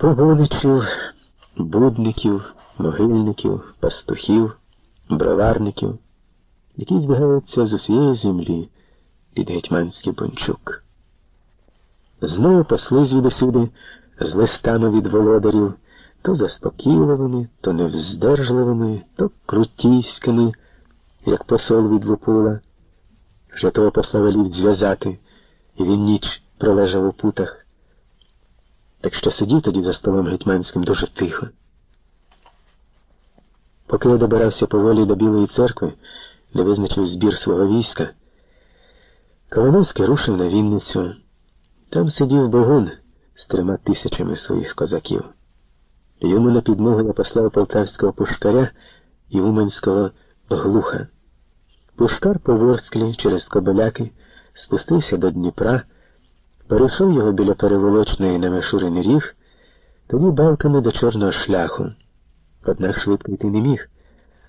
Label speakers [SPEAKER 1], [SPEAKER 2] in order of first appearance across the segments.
[SPEAKER 1] погоничів, будників, могильників, пастухів, броварників, які збігаються з усієї землі під гетьманський бончук. Знову посли звідусюди з листами від володарів, то заспокійливими, то невздержливими, то крутійськими, як посол від Лупула. Вже того посла велів зв'язати, і він ніч пролежав у путах. Так що сидів тоді за столом гетьманським дуже тихо. Поки я добирався поволі до Білої церкви, де визначив збір свого війська, Калиновський рушив на Вінницю. Там сидів Богун з трьома тисячами своїх козаків. Йому на підмогу я послав полтавського пушкаря і уманського глуха. Пушкар по Ворсклі через Кобеляки спустився до Дніпра, перейшов його біля переволочної на Мишуриний ріг, тоді балками до чорного шляху. Однак швидко йти не міг,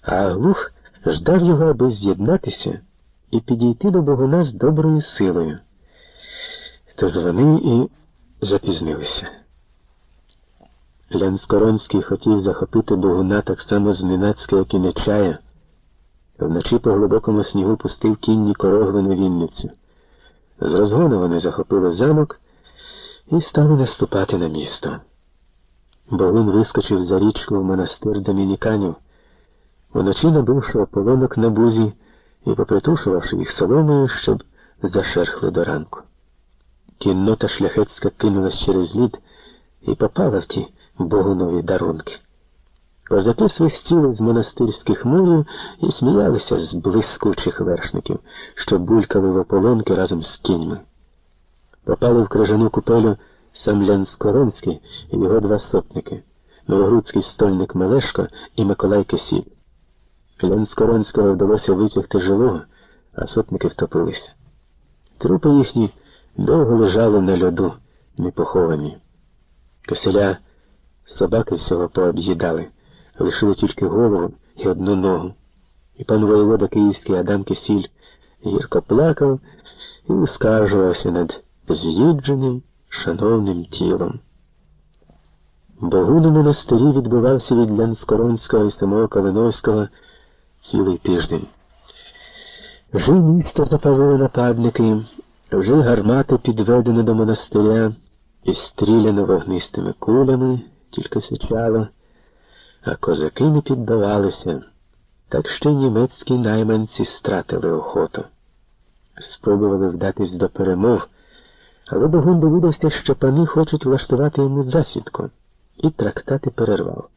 [SPEAKER 1] а глух ждав його, аби з'єднатися і підійти до Богуна з доброю силою. Тож вони і запізнилися. Лянскоронський хотів захопити Богуна так само зненацька, як і Нечая, вночі по глибокому снігу пустив кінні корогви на Вінницю. З розгону вони захопили замок і стали наступати на місто. Богун вискочив за річку в монастир домініканів, уночі набивши ополонок на бузі і попритушувавши їх соломою, щоб зашерхли до ранку. Кіннота шляхетська кинулась через лід і попала в ті богунові дарунки. Козаки свистіли з монастирських мурів і сміялися з блискучих вершників, що булькали в ополонки разом з кіньми. Попали в крижану купелю сам Лянскоронський і його два сотники, новогрудський стольник Мелешко і Миколай Кисіль. Лянскоронського вдалося витягти живого, а сотники втопилися. Трупи їхні довго лежали на льоду, непоховані. Киселя собаки всього пооб'їдали, лишили тільки голову і одну ногу. І пан воєвода Київський Адам Кисіль гірко плакав і ускаржувався над з'їдженим, шановним тілом. Богун у монастирі відбувався від Лянскоронського і самого Калиновського цілий тиждень. Вже місто запалили нападники, вже гармати підведено до монастиря і стріляно вогнистими кулями, тільки сичало, а козаки не піддавалися, так ще німецькі найманці стратили охоту. Спробували вдатись до перемов, але Богун довідався, що пани хочуть влаштувати йому засідку, і трактати перервав.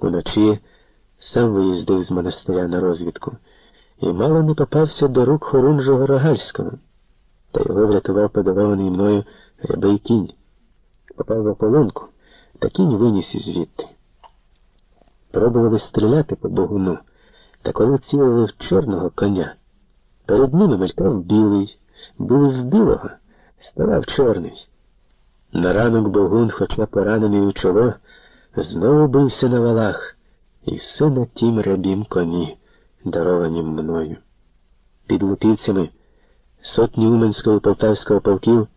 [SPEAKER 1] Уночі сам виїздив з монастиря на розвідку і мало не попався до рук хорунжого Рогальського, та його врятував подарований мною рябий кінь. Попав в ополонку, та кінь виніс із звідти. Пробували стріляти по богуну, та коли цілили в чорного коня, перед ними мелькав білий, був в білого, ставав чорний. На ранок богун, хоча поранений у чоло, знову бився на валах, і все на тім рябім коні, дарованім мною. Під лупівцями сотні Уменського і Полтавського полків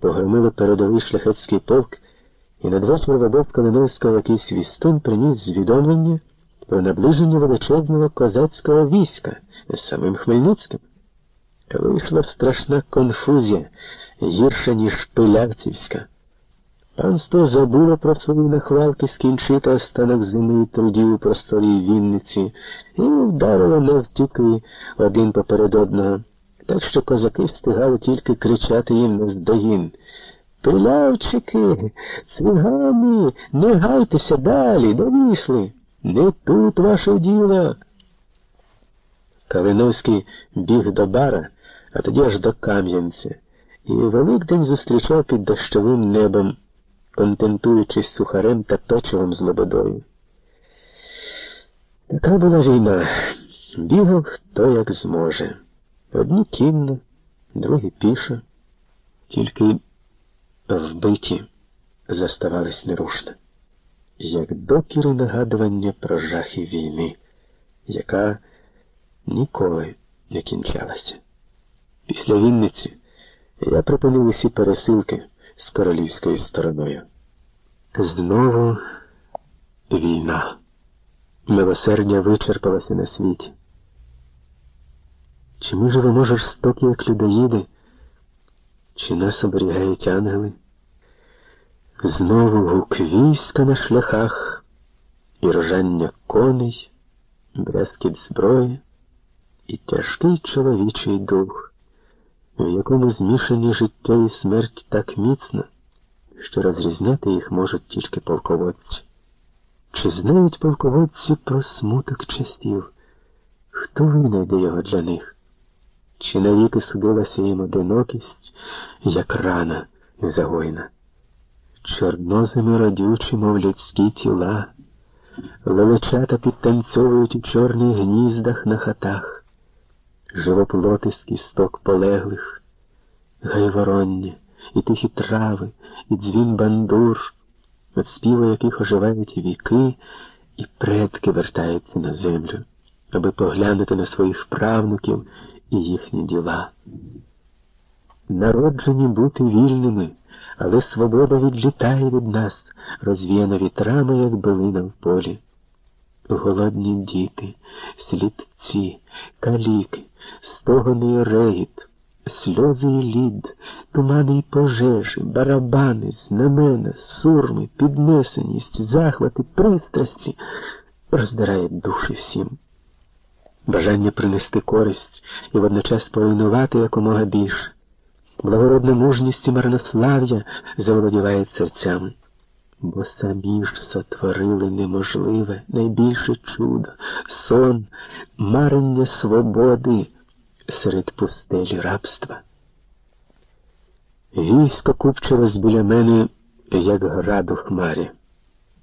[SPEAKER 1] погромили передовий шляхетський полк, і надвечір Вадов Калиновського якийсь свістун приніс звідомлення про наближення величезного козацького війська з самим Хмельницьким. Вийшла страшна конфузія, гірша, ніж пилявцівська. Панство забуло про свої нахвалки скінчити останок зими і трудів у просторі Вінниці і вдарило навтіки один поперед одного, так що козаки встигали тільки кричати їм наздогін. Пилявчики, цвигани, не гайтеся далі, довісли. Не тут ваше діло. Калиновський біг до бара, а тоді аж до Кам'янця, і Великдень зустрічав під дощовим небом контентуючись сухарем та печивом з лободою. Така була війна. Бігав хто як зможе. Одні кінно, другі пішо, тільки вбиті заставались нерушно, як докіри нагадування про жахи війни, яка ніколи не кінчалася. Після Вінниці я припинив усі пересилки з королівською стороною. Знову війна. Милосердя вичерпалося на світі. Чи ми живемо жорстокі, як людоїди, чи нас оберігають ангели? Знову гук війська на шляхах і ржання коней, брязкіт зброї і тяжкий чоловічий дух, в якому змішані життя і смерть так міцно, що розрізняти їх можуть тільки полководці. Чи знають полководці про смуток часів? Хто винайде його для них? Чи навіки судилася їм одинокість, як рана незагойна? Чорнозими родючі, мов людські тіла, величата підтанцьовують у чорних гніздах на хатах, живоплоти з кісток полеглих, гайвороння, і тихі трави, і дзвін бандур, від співу яких оживають віки, і предки вертаються на землю, аби поглянути на своїх правнуків і їхні діла. Народжені бути вільними, але свобода відлітає від нас, розвіяна вітрами, як билина в полі. Голодні діти, сліпці, каліки, стогони і регіт, сльози і лід, тумани й пожежі, барабани, знамена, сурми, піднесеність, захвати, пристрасті роздирають душі всім. Бажання принести користь і водночас поруйнувати якомога більше. Благородна мужність і марнослав'я заволодівають серцями, бо самі ж сотворили неможливе, найбільше чудо, сон, марення свободи серед пустелі рабства. Військо купчилось біля мене, як град у хмарі.